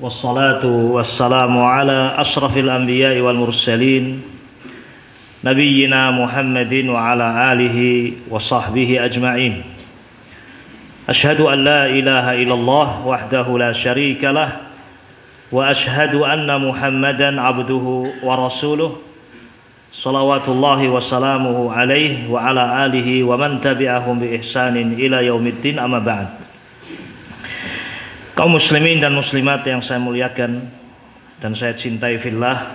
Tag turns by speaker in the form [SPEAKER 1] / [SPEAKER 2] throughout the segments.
[SPEAKER 1] والصلاة والسلام على أشرف الأنبياء والمرسلين نبينا محمد وعلى آله وصحبه أجمعين. أشهد أن لا إله إلا الله وحده لا شريك له وأشهد أن محمدا عبده ورسوله صلوات الله وسلامه عليه وعلى آله ومن تبعهم بإحسان إلى يوم الدين. أما بعد Kaum muslimin dan muslimat yang saya muliakan dan saya cintai fillah.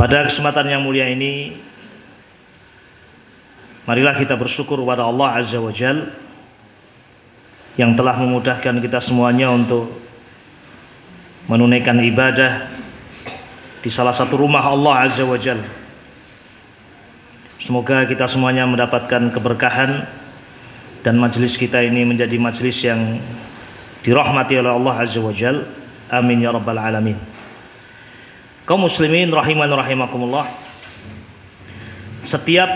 [SPEAKER 1] Pada kesempatan yang mulia ini marilah kita bersyukur kepada Allah Azza wa Jal yang telah memudahkan kita semuanya untuk menunaikan ibadah di salah satu rumah Allah Azza wa Jal. Semoga kita semuanya mendapatkan keberkahan dan majelis kita ini menjadi majelis yang dirahmati oleh Allah Azza wa Jal. Amin ya rabbal alamin. Kaum muslimin rahiman rahimakumullah. Setiap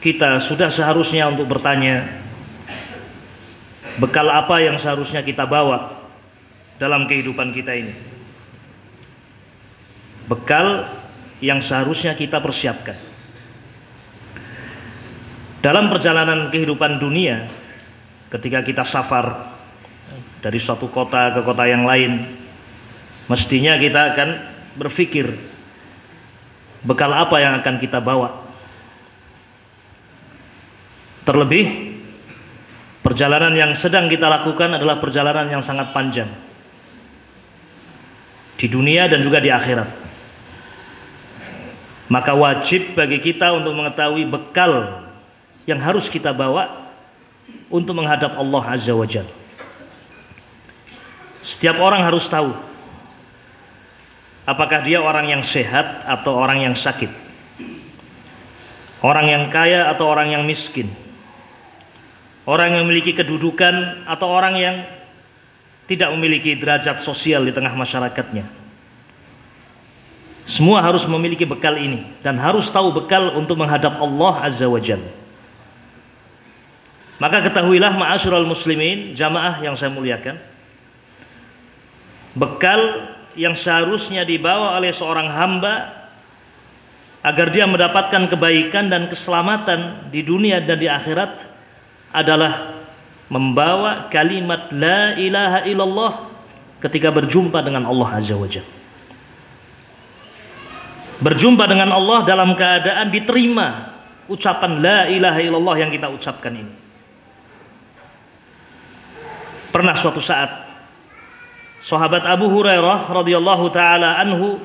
[SPEAKER 1] kita sudah seharusnya untuk bertanya bekal apa yang seharusnya kita bawa dalam kehidupan kita ini. Bekal yang seharusnya kita persiapkan. Dalam perjalanan kehidupan dunia, ketika kita safar dari suatu kota ke kota yang lain, mestinya kita akan berpikir bekal apa yang akan kita bawa. Terlebih, perjalanan yang sedang kita lakukan adalah perjalanan yang sangat panjang di dunia dan juga di akhirat. Maka wajib bagi kita untuk mengetahui bekal yang harus kita bawa untuk menghadap Allah Azza wa Jalla. Setiap orang harus tahu apakah dia orang yang sehat atau orang yang sakit. Orang yang kaya atau orang yang miskin. Orang yang memiliki kedudukan atau orang yang tidak memiliki derajat sosial di tengah masyarakatnya. Semua harus memiliki bekal ini dan harus tahu bekal untuk menghadap Allah Azza wa Jalla. Maka ketahuilah ma'asyiral muslimin, jamaah yang saya muliakan. Bekal yang seharusnya dibawa oleh seorang hamba agar dia mendapatkan kebaikan dan keselamatan di dunia dan di akhirat adalah membawa kalimat la ilaha illallah ketika berjumpa dengan Allah Azza wa Jalla. Berjumpa dengan Allah dalam keadaan diterima ucapan la ilaha illallah yang kita ucapkan ini. Pernah suatu saat sahabat Abu Hurairah radhiyallahu taala anhu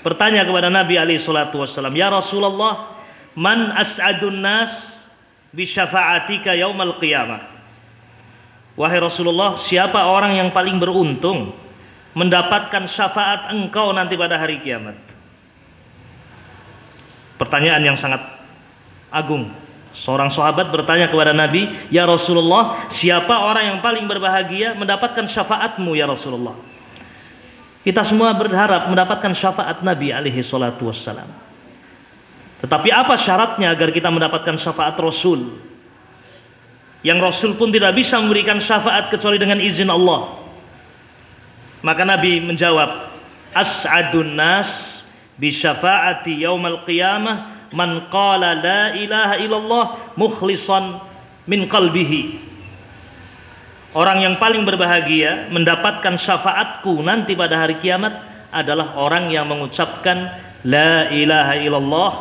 [SPEAKER 1] bertanya kepada Nabi alaihi salatu wasallam, "Ya Rasulullah, man as'adun nas bi syafa'atika yaumal qiyamah?" Wahai Rasulullah, siapa orang yang paling beruntung mendapatkan syafaat engkau nanti pada hari kiamat? Pertanyaan yang sangat agung. Seorang sahabat bertanya kepada Nabi, "Ya Rasulullah, siapa orang yang paling berbahagia mendapatkan syafaatmu ya Rasulullah?" Kita semua berharap mendapatkan syafaat Nabi alaihi salatu wassalam. Tetapi apa syaratnya agar kita mendapatkan syafaat Rasul? Yang Rasul pun tidak bisa memberikan syafaat kecuali dengan izin Allah. Maka Nabi menjawab, "As'adun nas bi syafaati yaumal qiyamah man qala la ilaha illallah mukhlisan min qalbihi. Orang yang paling berbahagia mendapatkan syafaatku nanti pada hari kiamat adalah orang yang mengucapkan la ilaha illallah.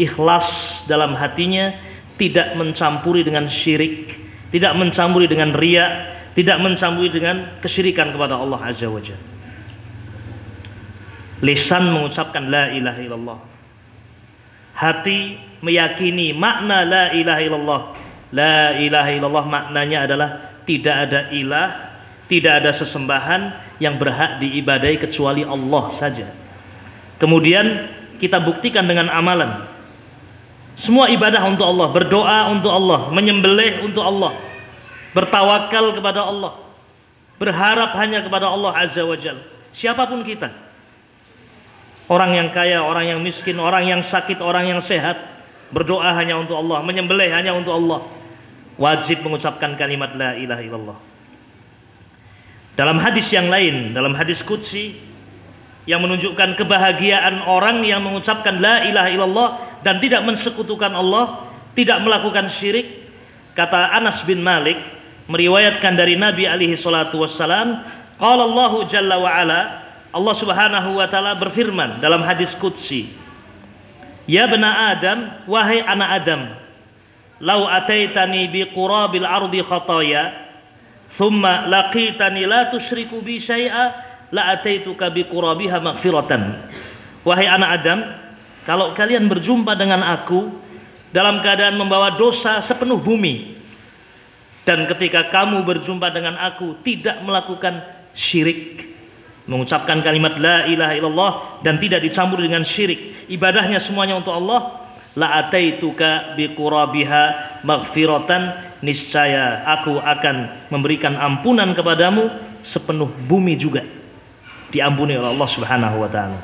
[SPEAKER 1] Ikhlas dalam hatinya tidak mencampuri dengan syirik tidak mencampuri dengan ria tidak mencampuri dengan kesyirikan kepada Allah azza wajalla lisan mengucapkan la ilaha illallah hati meyakini makna la ilaha illallah. La ilaha illallah maknanya adalah tidak ada ilah, tidak ada sesembahan yang berhak diibadai kecuali Allah saja. Kemudian kita buktikan dengan amalan. Semua ibadah untuk Allah, berdoa untuk Allah, menyembelih untuk Allah, bertawakal kepada Allah, berharap hanya kepada Allah Azza wa Jalla. Siapa pun kita, Orang yang kaya, orang yang miskin, orang yang sakit, orang yang sehat berdoa hanya untuk Allah, menyembelih hanya untuk Allah. Wajib mengucapkan kalimat la ilaha illallah. Dalam hadis yang lain, dalam hadis qudsi yang menunjukkan kebahagiaan orang yang mengucapkan la ilaha illallah dan tidak mensekutukan Allah, tidak melakukan syirik. Kata Anas bin Malik meriwayatkan dari Nabi alaihi salatu wassalam, qala Allah jalla wa ala, Allah Subhanahu wa taala berfirman dalam hadis qudsi, "Ya bena Adam, wahai anak Adam, lau ataitani bi qurabil ardi khataya" thumma laqitani la tusyriku bi syai'a la ataituka bi qurabiha maghfiratan. Wahai anak Adam kalau kalian berjumpa dengan aku dalam keadaan membawa dosa sepenuh bumi dan ketika kamu berjumpa dengan aku tidak melakukan syirik mengucapkan kalimat la ilaha illallah dan tidak dicampur dengan syirik ibadahnya semuanya untuk Allah la ataituka bi qurabiha maghfiratan niscaya aku akan memberikan ampunan kepadamu sepenuh bumi juga diampuni oleh Allah Subhanahu wa taala.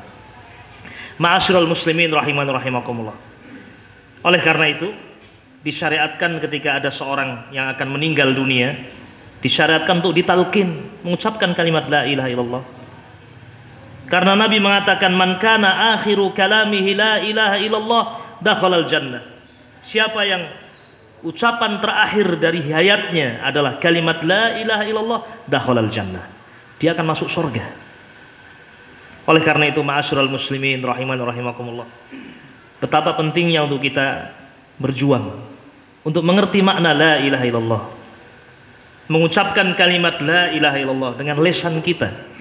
[SPEAKER 1] Ma'asyiral muslimin rahiman rahimakumullah. Oleh karena itu, disyariatkan ketika ada seorang yang akan meninggal dunia, disyariatkan untuk ditalkin mengucapkan kalimat la ilaha illallah. Karena Nabi mengatakan man kana akhiru kalamihi la ilaha illallah dakhalal jannah. Siapa yang ucapan terakhir dari hayatnya adalah kalimat la ilaha illallah dakhalal jannah. Dia akan masuk surga. Oleh karena itu ma'asyiral muslimin rahiman rahimakumullah. Betapa pentingnya untuk kita berjuang untuk mengerti makna la ilaha illallah. Mengucapkan kalimat la ilaha illallah dengan lesan kita.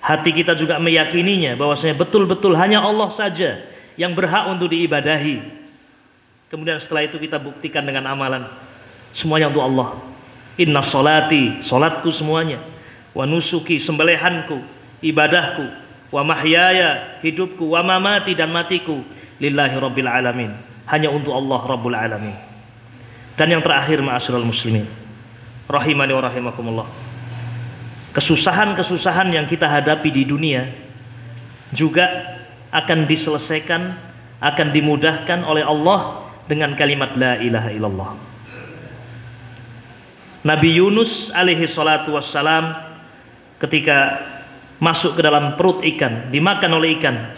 [SPEAKER 1] Hati kita juga meyakininya bahwasanya betul-betul hanya Allah saja yang berhak untuk diibadahi Kemudian setelah itu kita buktikan dengan amalan. Semuanya untuk Allah. Inna solati, solatku semuanya. Wa nusuki, sembelihanku, ibadahku. Wa mahyaya, hidupku. Wa mamati dan matiku. Lillahi rabbil alamin. Hanya untuk Allah rabbul alamin. Dan yang terakhir ma'asyiral muslimin. Rahimani wa rahimakumullah. Kesusahan-kesusahan yang kita hadapi di dunia juga akan diselesaikan, akan dimudahkan oleh Allah dengan kalimat la ilaha illallah. Nabi Yunus alaihi salatu wassalam ketika masuk ke dalam perut ikan, dimakan oleh ikan,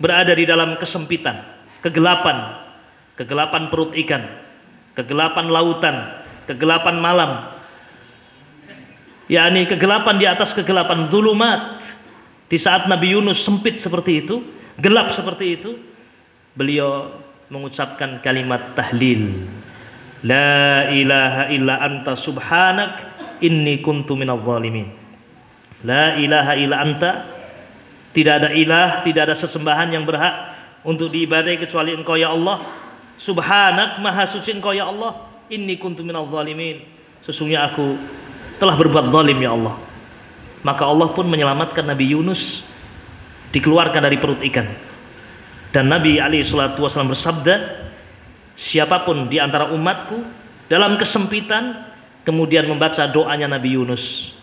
[SPEAKER 1] berada di dalam kesempitan, kegelapan, kegelapan perut ikan, kegelapan lautan, kegelapan malam. Yakni kegelapan di atas kegelapan zulumat. Di saat Nabi Yunus sempit seperti itu, gelap seperti itu, beliau mengucapkan kalimat tahlil. La ilaha illa anta subhanak inni kuntu minadh zalimin. La ilaha illa anta tidak ada ilah, tidak ada sesembahan yang berhak untuk diibadai kecuali Engkau ya Allah. Subhanak maha suci Engkau ya Allah. Inni kuntu minadh zalimin. Sesungguhnya aku telah berbuat zalim ya Allah. Maka Allah pun menyelamatkan Nabi Yunus dikeluarkan dari perut ikan. Dan Nabi Ali Shallallahu Wasallam bersabda, siapa pun di antara umatku dalam kesempitan kemudian membaca doanya Nabi Yunus,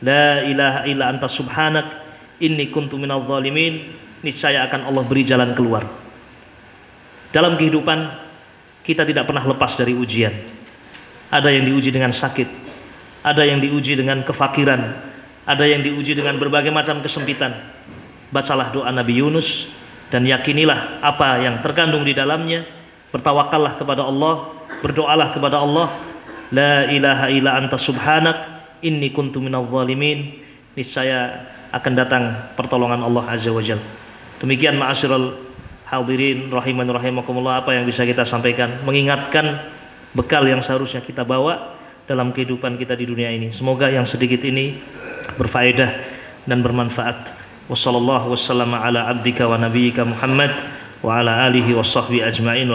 [SPEAKER 1] La ilaha illa anta subhanak inni kuntu minal zalimin, niscaya akan Allah beri jalan keluar. Dalam kehidupan kita tidak pernah lepas dari ujian. Ada yang diuji dengan sakit, ada yang diuji dengan kefakiran, ada yang diuji dengan berbagai macam kesempitan. Bacalah doa Nabi Yunus, dan yakinilah apa yang terkandung di dalamnya. Bertawakallah kepada Allah berdoalah kepada Allah. La ilaha illa anta subhanak inni kuntu minadh zalimin. Niscaya akan datang pertolongan Allah azza wajal demikian ma'asyiral hadirin rahiman rahimakumullah apa yang bisa kita sampaikan? Mengingatkan bekal yang seharusnya kita bawa dalam kehidupan kita di dunia ini. Semoga yang sedikit ini berfaedah dan bermanfaat. Wassallallahu ala abdika wa Muhammad wa ala alihi wa sahbihi ajma'in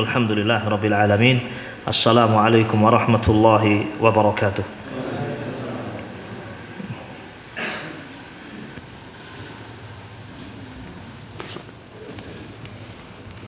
[SPEAKER 1] rabbil alamin. Assalamualaikum warahmatullahi wabarakatuh.